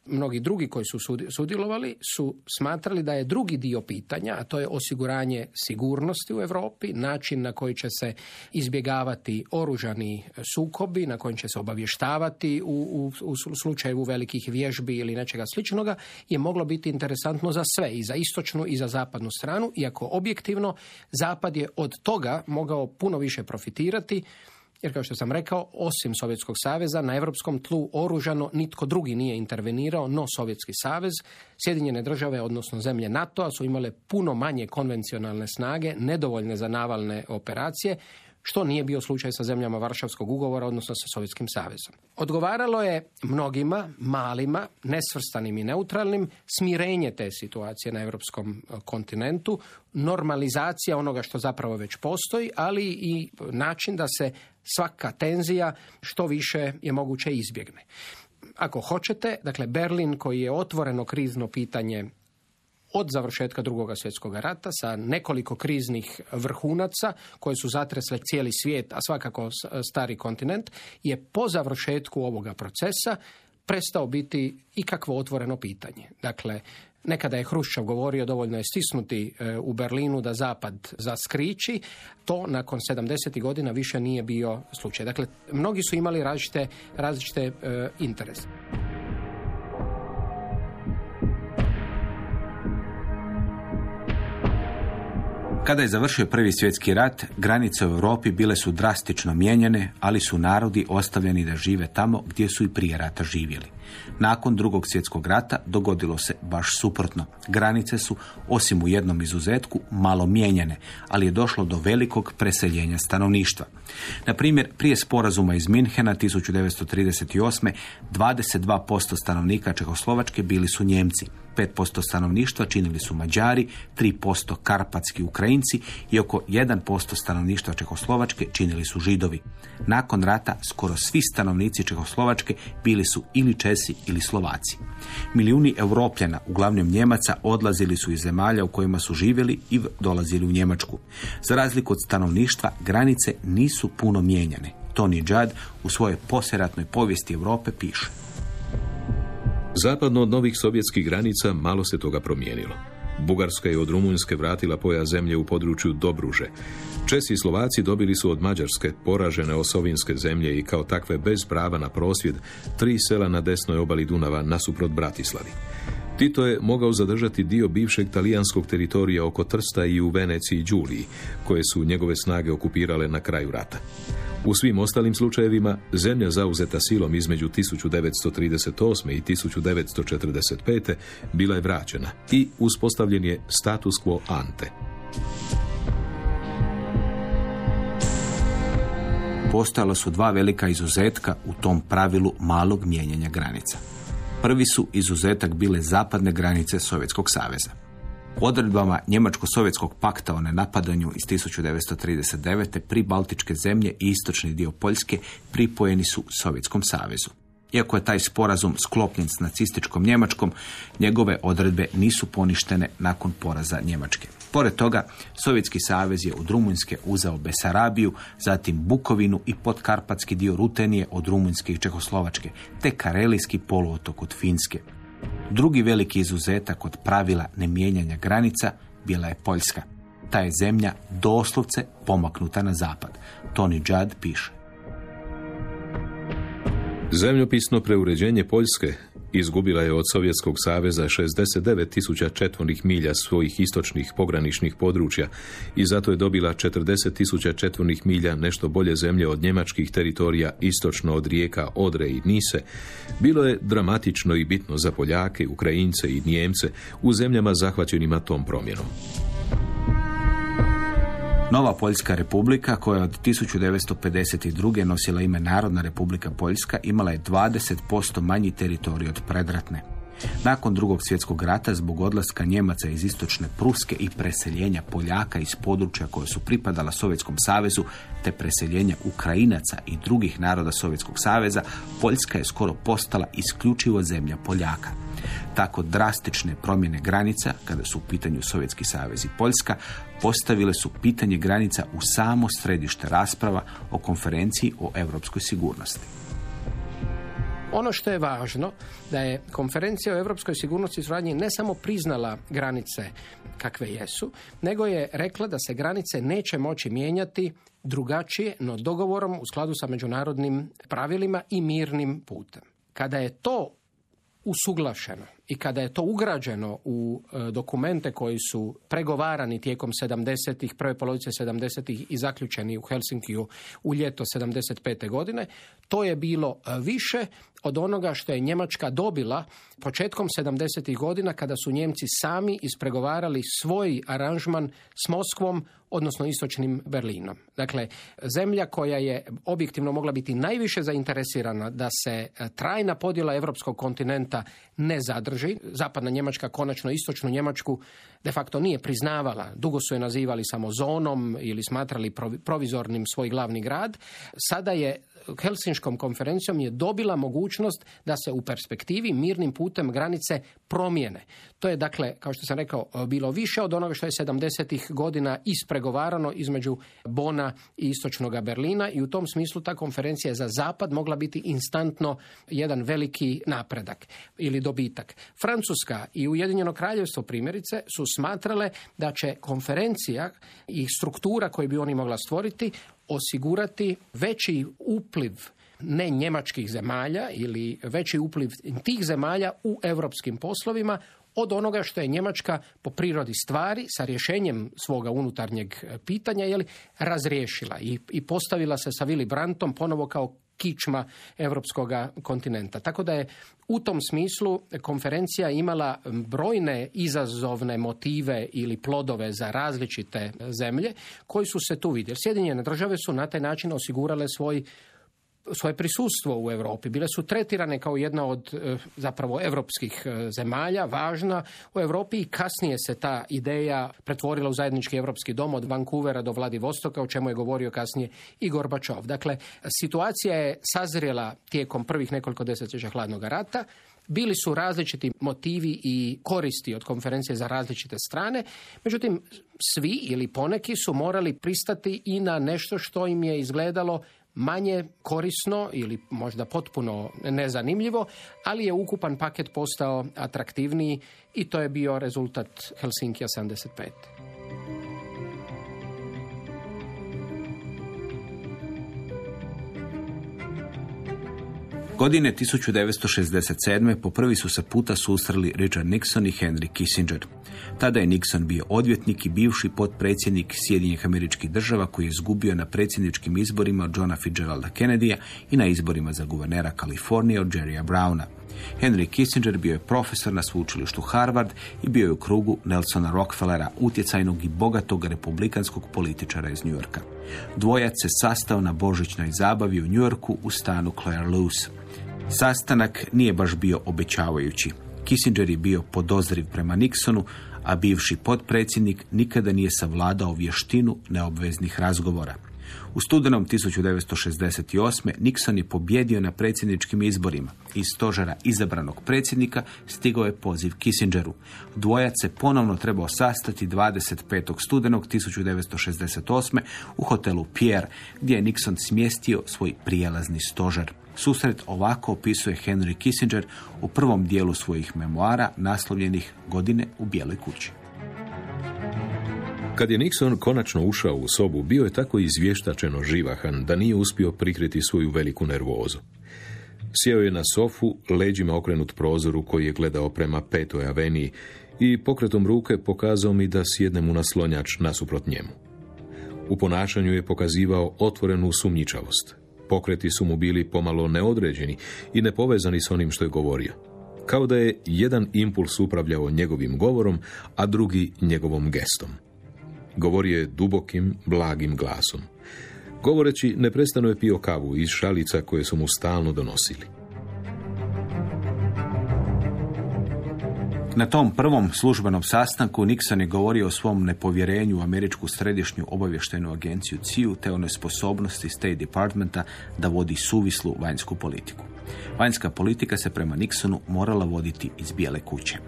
Mnogi drugi koji su sudjelovali su smatrali da je drugi dio pitanja, a to je osiguranje sigurnosti u Europi, način na koji će se izbjegavati oružani sukobi, na kojim će se obavještavati u, u, u slučaju velikih vježbi ili nečega sličnoga, je moglo biti interesantno za sve, i za istočnu i za zapadnu stranu, iako objektivno Zapad je od toga mogao puno više profitirati, jer kao što sam rekao, osim Sovjetskog saveza, na europskom tlu oružano nitko drugi nije intervenirao, no Sovjetski savez, Sjedinjene države, odnosno zemlje NATO-a su imale puno manje konvencionalne snage, nedovoljne za navalne operacije, što nije bio slučaj sa zemljama Varšavskog ugovora, odnosno sa Sovjetskim savezom. Odgovaralo je mnogima, malima, nesvrstanim i neutralnim, smirenje te situacije na europskom e, kontinentu, normalizacija onoga što zapravo već postoji, ali i način da se svaka tenzija što više je moguće izbjegne. Ako hoćete, dakle Berlin koji je otvoreno krizno pitanje od završetka drugog svjetskog rata sa nekoliko kriznih vrhunaca koje su zatresle cijeli svijet, a svakako stari kontinent, je po završetku ovoga procesa prestao biti ikakvo otvoreno pitanje. Dakle, Nekada je Hruščov govorio dovoljno je stisnuti e, u Berlinu da zapad zaskriči. To nakon 70. godina više nije bio slučaj. Dakle, mnogi su imali različite, različite e, interese. Kada je završio prvi svjetski rat, granice u Europi bile su drastično mijenjane, ali su narodi ostavljeni da žive tamo gdje su i prije rata živjeli. Nakon drugog svjetskog rata dogodilo se baš suprotno. Granice su, osim u jednom izuzetku, malo mijenjane, ali je došlo do velikog preseljenja stanovništva. Na primjer, prije sporazuma iz Minhena 1938. 22% stanovnika Čehoslovačke bili su Njemci, 5% stanovništva činili su Mađari, 3% Karpatski Ukrajinci i oko 1% stanovništva Čehoslovačke činili su Židovi. Nakon rata skoro svi stanovnici Čehoslovačke bili su ili Česi ili Slovaci. Milijuni Europljana, uglavnom Njemaca, odlazili su iz zemalja u kojima su živjeli i dolazili u Njemačku. Za razliku od stanovništva, granice nisu puno mijenjane. Tony Judd u svojoj posjeratnoj povijesti Europe piše. Zapadno od novih sovjetskih granica malo se toga promijenilo. Bugarska je od Rumunjske vratila poja zemlje u području Dobruže. Česi i Slovaci dobili su od Mađarske poražene osovinske zemlje i kao takve bez prava na prosvjed tri sela na desnoj obali Dunava nasuprot Bratislavi. Tito je mogao zadržati dio bivšeg talijanskog teritorija oko Trsta i u Veneciji i Đuliji, koje su njegove snage okupirale na kraju rata. U svim ostalim slučajevima, zemlja zauzeta silom između 1938. i 1945. bila je vraćena i uspostavljen je status quo ante. Postojala su dva velika izuzetka u tom pravilu malog mijenjanja granica. Prvi su izuzetak bile zapadne granice Sovjetskog saveza. Odredbama Njemačko-sovjetskog pakta o nenapadanju iz 1939. pri Baltičke zemlje i istočni dio Poljske pripojeni su Sovjetskom savezu. Iako je taj sporazum sklopljen s nacističkom Njemačkom, njegove odredbe nisu poništene nakon poraza Njemačke. Pored toga, Sovjetski savez je od Rumunjske uzeo Besarabiju, zatim Bukovinu i podkarpatski dio Rutenije od Rumunjske i Čehoslovačke, te Karelijski poluotok od Finske. Drugi veliki izuzetak od pravila nemijenjanja granica bila je Poljska. Ta je zemlja doslovce pomaknuta na zapad. Tony Judd piše. Zemljopisno preuređenje Poljske izgubila je od Sovjetskog saveza 69 tisuća četvornih milja svojih istočnih pograničnih područja i zato je dobila 40 tisuća četvornih milja nešto bolje zemlje od njemačkih teritorija istočno od rijeka Odre i Nise, bilo je dramatično i bitno za Poljake, Ukrajince i Nijemce u zemljama zahvaćenima tom promjenom. Nova Poljska republika, koja je od 1952. nosila ime Narodna republika Poljska, imala je 20% manji teritorij od predratne. Nakon drugog svjetskog rata, zbog odlaska Njemaca iz istočne Pruske i preseljenja Poljaka iz područja koje su pripadala Sovjetskom savezu, te preseljenja Ukrajinaca i drugih naroda Sovjetskog saveza, Poljska je skoro postala isključivo zemlja Poljaka. Tako drastične promjene granica, kada su u pitanju Sovjetski savez i Poljska, postavile su pitanje granica u samo središte rasprava o konferenciji o europskoj sigurnosti. Ono što je važno da je konferencija o europskoj sigurnosti i ne samo priznala granice kakve jesu, nego je rekla da se granice neće moći mijenjati drugačije, no dogovorom u skladu sa međunarodnim pravilima i mirnim putem. Kada je to usuglašeno i kada je to ugrađeno u e, dokumente koji su pregovarani tijekom 70-ih, prve polovice 70-ih i zaključeni u Helsinkiju u ljeto 75. godine, to je bilo e, više od onoga što je Njemačka dobila početkom 70. godina kada su Njemci sami ispregovarali svoj aranžman s Moskvom, odnosno istočnim Berlinom. Dakle, zemlja koja je objektivno mogla biti najviše zainteresirana da se e, trajna podjela europskog kontinenta ne zadrži. Zapadna Njemačka, konačno istočnu Njemačku, de facto nije priznavala. Dugo su je nazivali samo zonom ili smatrali provizornim svoj glavni grad. Sada je Helsinškom konferencijom je dobila mogućnost da se u perspektivi mirnim putem granice promijene. To je dakle, kao što sam rekao, bilo više od onoga što je 70. godina ispregovarano između Bona i istočnog Berlina i u tom smislu ta konferencija za zapad mogla biti instantno jedan veliki napredak ili dobitak. Francuska i Ujedinjeno kraljevstvo primjerice su smatrale da će konferencija i struktura koju bi oni mogla stvoriti osigurati veći upliv ne njemačkih zemalja ili veći upliv tih zemalja u europskim poslovima od onoga što je Njemačka po prirodi stvari sa rješenjem svoga unutarnjeg pitanja jeli, razriješila i, i postavila se sa Willy Brandtom ponovo kao kičma europskog kontinenta. Tako da je u tom smislu konferencija imala brojne izazovne motive ili plodove za različite zemlje koji su se tu vidjeli. Sjedinjene države su na taj način osigurale svoj svoje prisustvo u Europi. Bile su tretirane kao jedna od e, zapravo europskih e, zemalja, važna u Europi i kasnije se ta ideja pretvorila u zajednički europski dom od Vancouvera do Vladivostoka, o čemu je govorio kasnije i Gorbačov. Dakle, situacija je sazrela tijekom prvih nekoliko desetljeća hladnog rata, bili su različiti motivi i koristi od konferencije za različite strane, međutim svi ili poneki su morali pristati i na nešto što im je izgledalo manje korisno ili možda potpuno nezanimljivo, ali je ukupan paket postao atraktivniji i to je bio rezultat Helsinkija 75. Godine 1967. po prvi su se puta susreli Richard Nixon i Henry Kissinger. Tada je Nixon bio odvjetnik i bivši potpredsjednik Sjedinjenih američkih država koji je izgubio na predsjedničkim izborima od Johna Fitzgeralda Kennedya i na izborima za guvernera Kalifornije od Jerrya Browna. Henry Kissinger bio je profesor na sveučilištu Harvard i bio je u krugu Nelsona Rockefellera, utjecajnog i bogatog republikanskog političara iz New Yorka. Dvojac se sastao na božićnoj zabavi u New Yorku u stanu Claire Luce. Sastanak nije baš bio obećavajući. Kissinger je bio podozriv prema Nixonu, a bivši potpredsjednik nikada nije savladao vještinu neobveznih razgovora. U studenom 1968. Nixon je pobjedio na predsjedničkim izborima. Iz stožera izabranog predsjednika stigao je poziv Kissingeru. Dvojac se ponovno trebao sastati 25. studenog 1968. u hotelu Pierre, gdje je Nixon smjestio svoj prijelazni stožer. Susret ovako opisuje Henry Kissinger u prvom dijelu svojih memoara naslovljenih godine u Bijeloj kući. Kad je Nixon konačno ušao u sobu, bio je tako izvještačeno živahan da nije uspio prikriti svoju veliku nervozu. Sjeo je na sofu, leđima okrenut prozoru koji je gledao prema petoj aveniji i pokretom ruke pokazao mi da sjednem u naslonjač nasuprot njemu. U ponašanju je pokazivao otvorenu sumnjičavost. Pokreti su mu bili pomalo neodređeni i nepovezani s onim što je govorio. Kao da je jedan impuls upravljao njegovim govorom, a drugi njegovom gestom. Govorio je dubokim, blagim glasom. Govoreći, neprestano je pio kavu iz šalica koje su mu stalno donosili. Na tom prvom službenom sastanku Nixon je govorio o svom nepovjerenju u američku središnju obavještenu agenciju CIU te o nesposobnosti State Departmenta da vodi suvislu vanjsku politiku. Vanjska politika se prema Nixonu morala voditi iz bijele kuće.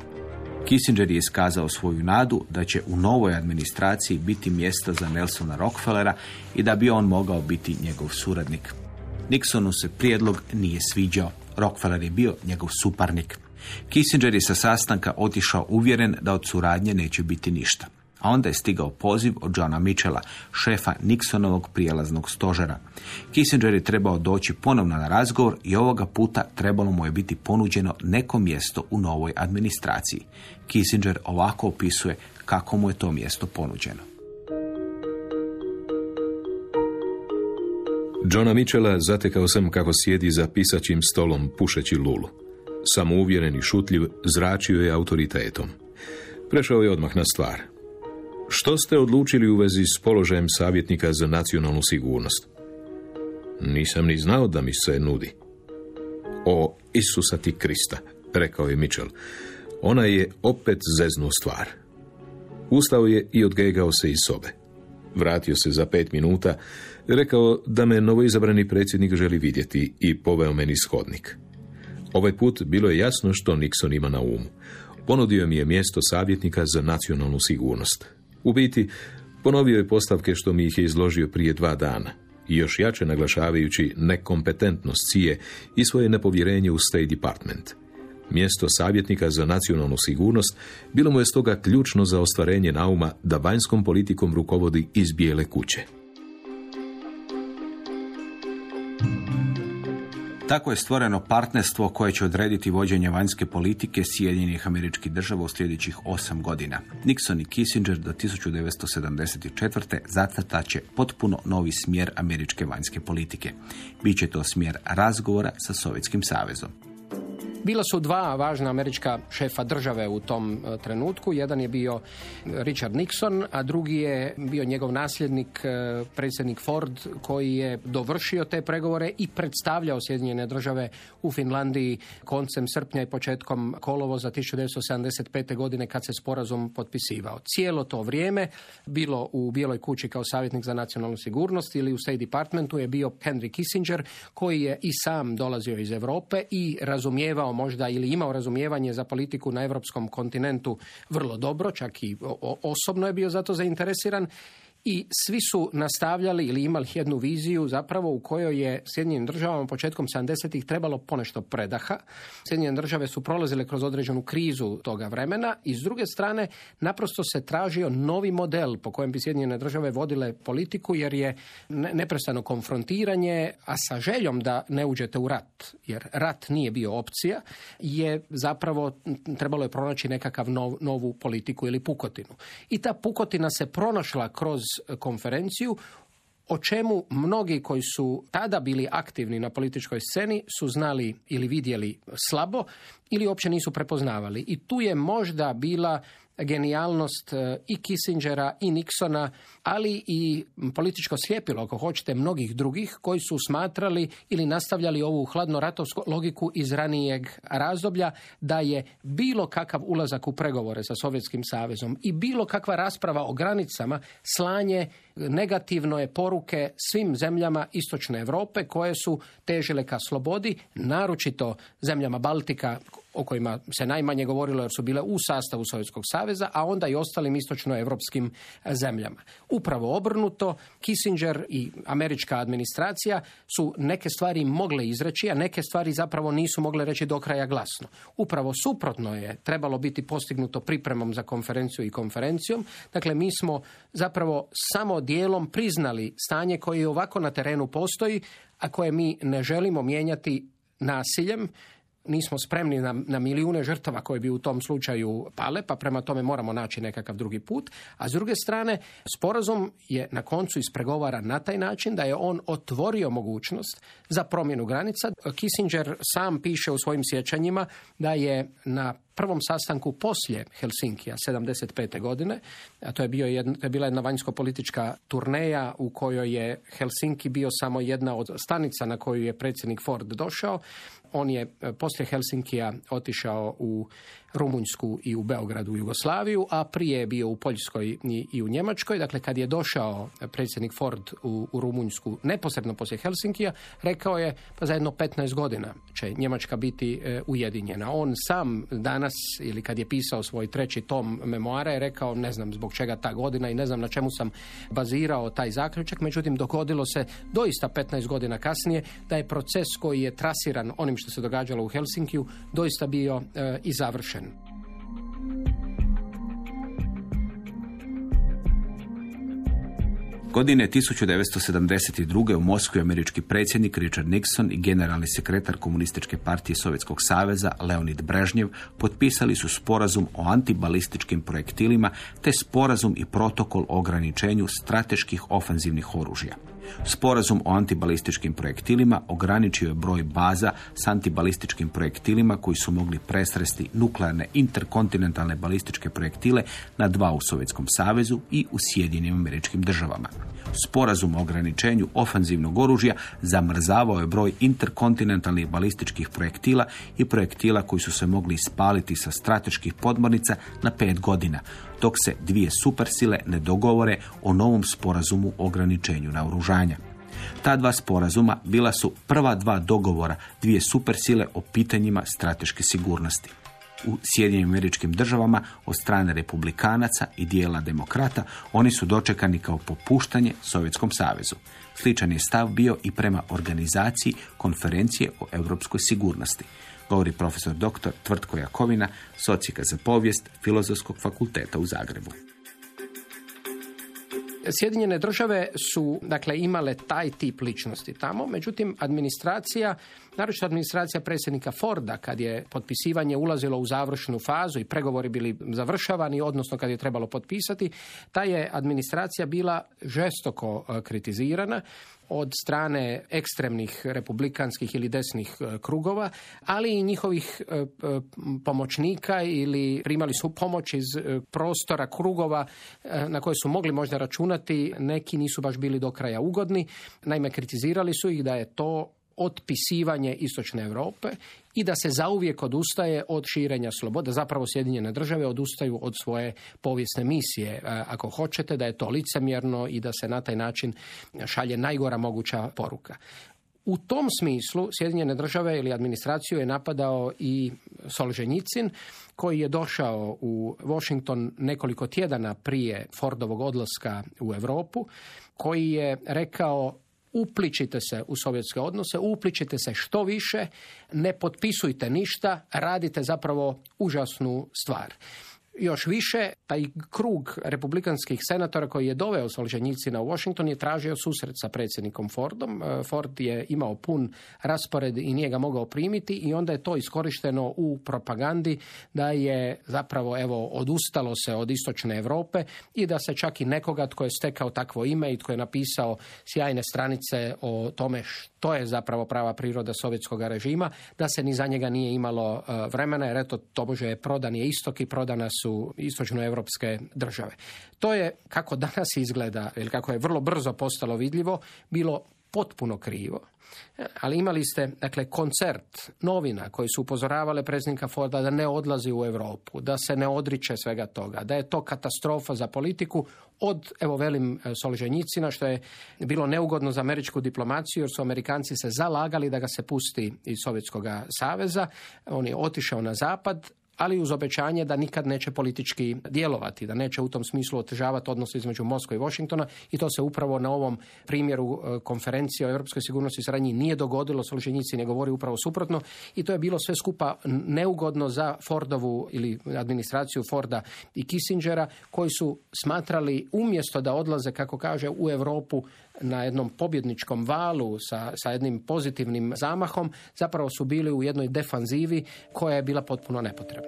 Kissinger je iskazao svoju nadu da će u novoj administraciji biti mjesto za Nelsona Rockefellera i da bi on mogao biti njegov suradnik. Nixonu se prijedlog nije sviđao Rockefeller je bio njegov suparnik. Kissinger je sa sastanka otišao uvjeren da od suradnje neće biti ništa. A onda je stigao poziv od Johna Mitchella, šefa Nixonovog prijelaznog stožera. Kissinger je trebao doći ponovno na razgovor i ovoga puta trebalo mu je biti ponuđeno neko mjesto u novoj administraciji. Kissinger ovako opisuje kako mu je to mjesto ponuđeno. Johna Mitchella zatekao sam kako sjedi za pisaćim stolom pušeći lulu. Samouvjeren i šutljiv zračio je autoritetom. Prešao je odmah na stvar. Što ste odlučili u vezi s položajem savjetnika za nacionalnu sigurnost? Nisam ni znao da mi se nudi. O Isusa ti Krista, rekao je Mitchell. Ona je opet zeznu stvar. Ustao je i odgegao se iz sobe. Vratio se za pet minuta, rekao da me novoizabrani predsjednik želi vidjeti i poveo meni shodnik. Ovaj put bilo je jasno što Nixon ima na umu. Ponudio mi je mjesto savjetnika za nacionalnu sigurnost. U biti, ponovio je postavke što mi ih je izložio prije dva dana i još jače naglašavajući nekompetentnost cije i svoje nepovjerenje u State Department. Mjesto savjetnika za nacionalnu sigurnost bilo mu je stoga ključno za ostvarenje nauma da vanjskom politikom rukovodi iz bijele kuće. Tako je stvoreno partnerstvo koje će odrediti vođenje vanjske politike Sjedinjenih američkih država u sljedećih osam godina. Nixon i Kissinger do 1974. zacrtat će potpuno novi smjer američke vanjske politike. Biće to smjer razgovora sa Sovjetskim savezom. Bila su dva važna američka šefa države u tom e, trenutku. Jedan je bio Richard Nixon, a drugi je bio njegov nasljednik, e, predsjednik Ford, koji je dovršio te pregovore i predstavljao Sjedinjene države u Finlandiji koncem srpnja i početkom kolovoza 1975. godine kad se sporazum potpisivao. Cijelo to vrijeme, bilo u Bijeloj kući kao savjetnik za nacionalnu sigurnost ili u State Departmentu je bio Henry Kissinger, koji je i sam dolazio iz Europe i razumijevao možda ili imao razumijevanje za politiku na europskom kontinentu vrlo dobro, čak i osobno je bio zato zainteresiran i svi su nastavljali ili imali jednu viziju zapravo u kojoj je Sjedinjenim državama početkom 70-ih trebalo ponešto predaha. Sjedinjene države su prolazile kroz određenu krizu toga vremena i s druge strane naprosto se tražio novi model po kojem bi Sjedinjene države vodile politiku jer je neprestano konfrontiranje, a sa željom da ne uđete u rat, jer rat nije bio opcija, je zapravo trebalo je pronaći nekakav novu politiku ili pukotinu. I ta pukotina se pronašla kroz konferenciju o čemu mnogi koji su tada bili aktivni na političkoj sceni su znali ili vidjeli slabo ili uopće nisu prepoznavali. I tu je možda bila genijalnost e, i Kissingera i Nixona, ali i političko slijepilo, ako hoćete, mnogih drugih koji su smatrali ili nastavljali ovu hladnoratovsku logiku iz ranijeg razdoblja da je bilo kakav ulazak u pregovore sa Sovjetskim savezom i bilo kakva rasprava o granicama slanje negativno je poruke svim zemljama istočne Europe koje su težile ka slobodi, naročito zemljama Baltika o kojima se najmanje govorilo jer su bile u sastavu Sovjetskog saveza, a onda i ostalim istočnoevropskim zemljama. Upravo obrnuto, Kissinger i američka administracija su neke stvari mogle izreći, a neke stvari zapravo nisu mogle reći do kraja glasno. Upravo suprotno je trebalo biti postignuto pripremom za konferenciju i konferencijom. Dakle, mi smo zapravo samo dijelom priznali stanje koje ovako na terenu postoji, a koje mi ne želimo mijenjati nasiljem, nismo spremni na, na milijune žrtava koje bi u tom slučaju pale, pa prema tome moramo naći nekakav drugi put. A s druge strane, sporazum je na koncu ispregovaran na taj način da je on otvorio mogućnost za promjenu granica. Kissinger sam piše u svojim sjećanjima da je na prvom sastanku poslije Helsinkija 75. godine, a to je, bio jedna, to je bila jedna vanjsko-politička turneja u kojoj je Helsinki bio samo jedna od stanica na koju je predsjednik Ford došao. On je e, poslije Helsinkija otišao u Rumunjsku i u Beogradu u Jugoslaviju, a prije je bio u Poljskoj i u Njemačkoj. Dakle, kad je došao predsjednik Ford u, u Rumunjsku neposredno poslije Helsinkija, rekao je pa za jedno 15 godina će Njemačka biti e, ujedinjena. On sam danas ili kad je pisao svoj treći tom memoara je rekao ne znam zbog čega ta godina i ne znam na čemu sam bazirao taj zaključak, međutim dogodilo se doista 15 godina kasnije da je proces koji je trasiran onim što se događalo u Helsinkiju doista bio e, i završen. Godine 1972. u Moskvi američki predsjednik Richard Nixon i generalni sekretar komunističke partije Sovjetskog saveza Leonid Brežnjev potpisali su sporazum o antibalističkim projektilima te sporazum i protokol o ograničenju strateških ofenzivnih oružja. Sporazum o antibalističkim projektilima ograničio je broj baza s antibalističkim projektilima koji su mogli presresti nuklearne interkontinentalne balističke projektile na dva u Sovjetskom savezu i u Sjedinjenim američkim državama. Sporazum o ograničenju ofanzivnog oružja zamrzavao je broj interkontinentalnih balističkih projektila i projektila koji su se mogli ispaliti sa strateških podmornica na pet godina, dok se dvije supersile ne dogovore o novom sporazumu o ograničenju naoružanja. Ta dva sporazuma bila su prva dva dogovora dvije supersile o pitanjima strateške sigurnosti. U Sjedinjenim američkim državama od strane republikanaca i dijela demokrata oni su dočekani kao popuštanje Sovjetskom savezu. Sličan je stav bio i prema organizaciji konferencije o europskoj sigurnosti govori profesor dr. Tvrtko Jakovina, socijka za povijest Filozofskog fakulteta u Zagrebu. Sjedinjene države su dakle imale taj tip ličnosti tamo, međutim administracija, naročito administracija predsjednika Forda kad je potpisivanje ulazilo u završnu fazu i pregovori bili završavani, odnosno kad je trebalo potpisati, ta je administracija bila žestoko e, kritizirana od strane ekstremnih republikanskih ili desnih e, krugova, ali i njihovih e, pomoćnika ili primali su pomoć iz prostora krugova na koje su mogli možda računati, neki nisu baš bili do kraja ugodni. Naime, kritizirali su ih da je to otpisivanje istočne Europe i da se zauvijek odustaje od širenja slobode. Zapravo Sjedinjene države odustaju od svoje povijesne misije. E, ako hoćete da je to licemjerno i da se na taj način šalje najgora moguća poruka. U tom smislu Sjedinjene države ili administraciju je napadao i Solženjicin koji je došao u Washington nekoliko tjedana prije Fordovog odlaska u Europu, koji je rekao upličite se u sovjetske odnose, upličite se što više, ne potpisujte ništa, radite zapravo užasnu stvar još više, taj krug republikanskih senatora koji je doveo Solženjicina u Washington je tražio susret sa predsjednikom Fordom. E, Ford je imao pun raspored i nije ga mogao primiti i onda je to iskorišteno u propagandi da je zapravo evo odustalo se od istočne Europe i da se čak i nekoga tko je stekao takvo ime i tko je napisao sjajne stranice o tome što je zapravo prava priroda sovjetskog režima, da se ni za njega nije imalo e, vremena jer eto tobože je prodan je istok i prodana su su istočnoevropske države. To je, kako danas izgleda, ili kako je vrlo brzo postalo vidljivo, bilo potpuno krivo. Ali imali ste dakle koncert novina koji su upozoravale predsjednika Forda da ne odlazi u Europu, da se ne odriče svega toga, da je to katastrofa za politiku od, evo velim, Solženjicina, što je bilo neugodno za američku diplomaciju, jer su Amerikanci se zalagali da ga se pusti iz Sovjetskog saveza. On je otišao na zapad, ali uz obećanje da nikad neće politički djelovati, da neće u tom smislu otežavati odnose između Moskve i Washingtona i to se upravo na ovom primjeru e, konferencije o europskoj sigurnosti i suradnji nije dogodilo, Solženjici ne govori upravo suprotno i to je bilo sve skupa neugodno za Fordovu ili administraciju Forda i Kissingera koji su smatrali umjesto da odlaze, kako kaže, u Europu na jednom pobjedničkom valu sa, sa jednim pozitivnim zamahom, zapravo su bili u jednoj defanzivi koja je bila potpuno nepotrebna.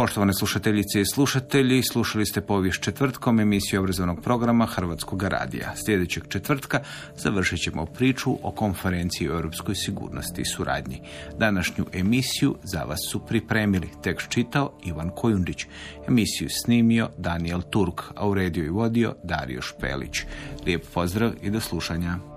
Poštovane slušateljice i slušatelji, slušali ste povijest četvrtkom emisiju obrazovnog programa Hrvatskog radija. Sljedećeg četvrtka završit ćemo priču o konferenciji o europskoj sigurnosti i suradnji. Današnju emisiju za vas su pripremili. Tekst čitao Ivan Kojundić. Emisiju snimio Daniel Turk, a u i vodio Dario Špelić. Lijep pozdrav i do slušanja.